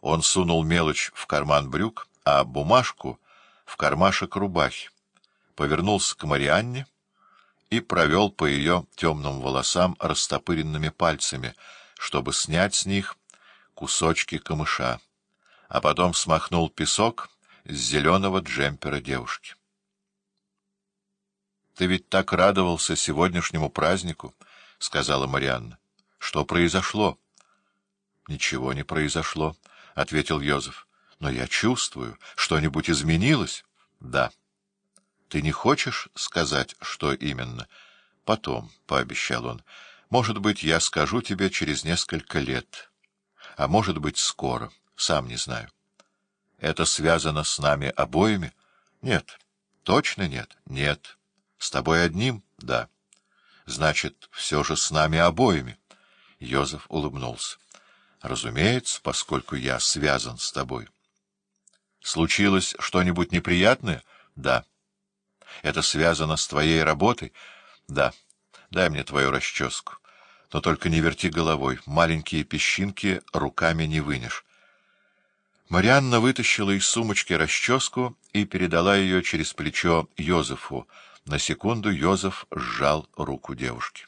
Он сунул мелочь в карман брюк, а бумажку — в кармашек рубахи, повернулся к Марианне и провел по ее темным волосам растопыренными пальцами, чтобы снять с них кусочки камыша, а потом смахнул песок с зеленого джемпера девушки. — Ты ведь так радовался сегодняшнему празднику, — сказала Марианна. — Что произошло? — Ничего не произошло, — ответил Йозеф. — Но я чувствую, что-нибудь изменилось. — Да. — Ты не хочешь сказать, что именно? — Потом, — пообещал он. — Может быть, я скажу тебе через несколько лет. А может быть, скоро. Сам не знаю. Это связано с нами обоими? Нет. Точно нет? Нет. С тобой одним? Да. Значит, все же с нами обоими. Йозеф улыбнулся. Разумеется, поскольку я связан с тобой. Случилось что-нибудь неприятное? Да. Это связано с твоей работой? Да. Дай мне твою расческу. Но только не верти головой. Маленькие песчинки руками не вынешь. Марианна вытащила из сумочки расческу и передала ее через плечо Йозефу. На секунду Йозеф сжал руку девушки. —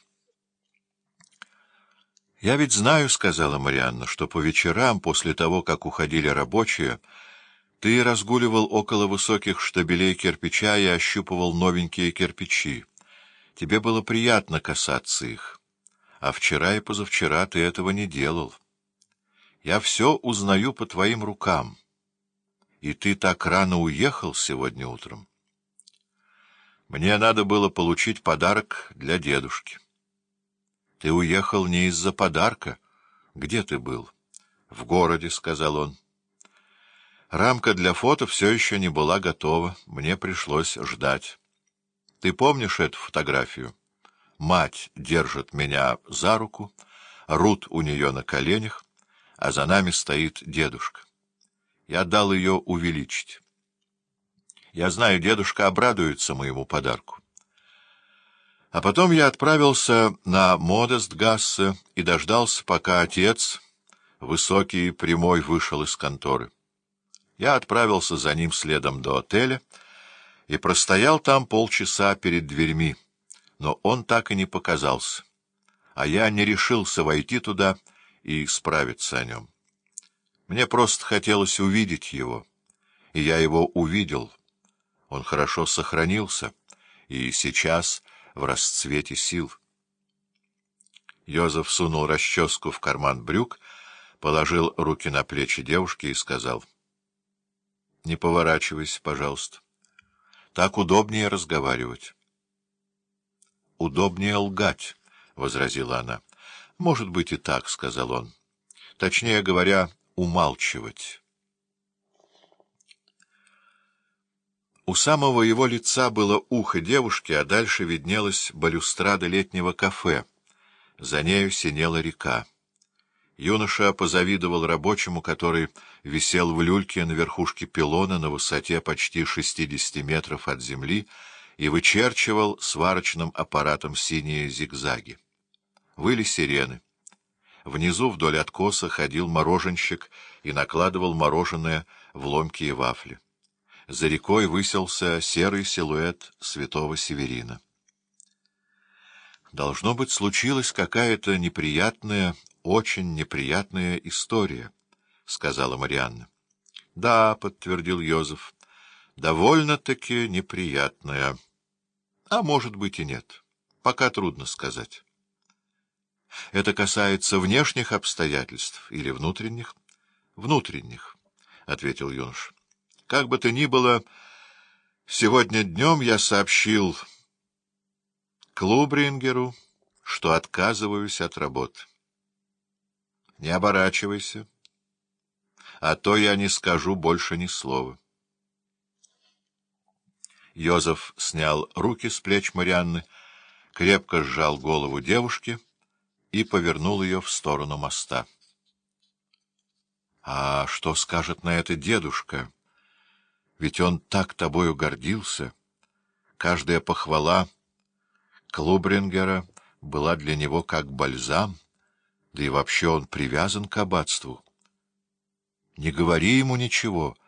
Я ведь знаю, — сказала Марианна, — что по вечерам, после того, как уходили рабочие, ты разгуливал около высоких штабелей кирпича и ощупывал новенькие кирпичи. Тебе было приятно касаться их. А вчера и позавчера ты этого не делал. Я все узнаю по твоим рукам. И ты так рано уехал сегодня утром. Мне надо было получить подарок для дедушки. Ты уехал не из-за подарка. Где ты был? В городе, — сказал он. Рамка для фото все еще не была готова. Мне пришлось ждать. Ты помнишь эту фотографию? Мать держит меня за руку, Рут у нее на коленях, а за нами стоит дедушка. Я дал ее увеличить. Я знаю, дедушка обрадуется моему подарку. А потом я отправился на Модестгассе и дождался, пока отец, высокий и прямой, вышел из конторы. Я отправился за ним следом до отеля и простоял там полчаса перед дверьми, но он так и не показался, а я не решился войти туда и справиться о нем. Мне просто хотелось увидеть его, и я его увидел. Он хорошо сохранился, и сейчас в расцвете сил. Йозеф сунул расческу в карман брюк, положил руки на плечи девушки и сказал, — Не поворачивайся, пожалуйста. Так удобнее разговаривать. — Удобнее лгать, — возразила она. Может быть и так, — сказал он. Точнее говоря, умалчивать. У самого его лица было ухо девушки, а дальше виднелась балюстрада летнего кафе. За нею синела река. Юноша позавидовал рабочему, который висел в люльке на верхушке пилона на высоте почти шестидесяти метров от земли и вычерчивал сварочным аппаратом синие зигзаги. Выли сирены. Внизу вдоль откоса ходил мороженщик и накладывал мороженое в ломкие вафли. За рекой выселся серый силуэт святого Северина. Должно быть, случилась какая-то неприятная, очень неприятная история, — сказала Марианна. — Да, — подтвердил Йозеф, — довольно-таки неприятная. А может быть и нет. Пока трудно сказать. Это касается внешних обстоятельств или внутренних? — Внутренних, — ответил юнош. — Как бы то ни было, сегодня днем я сообщил Клубрингеру, что отказываюсь от работы. Не оборачивайся, а то я не скажу больше ни слова. Йозеф снял руки с плеч Марианны, крепко сжал голову девушки — и повернул ее в сторону моста. — А что скажет на это дедушка? Ведь он так тобою гордился. Каждая похвала Клубрингера была для него как бальзам, да и вообще он привязан к аббатству. Не говори ему ничего.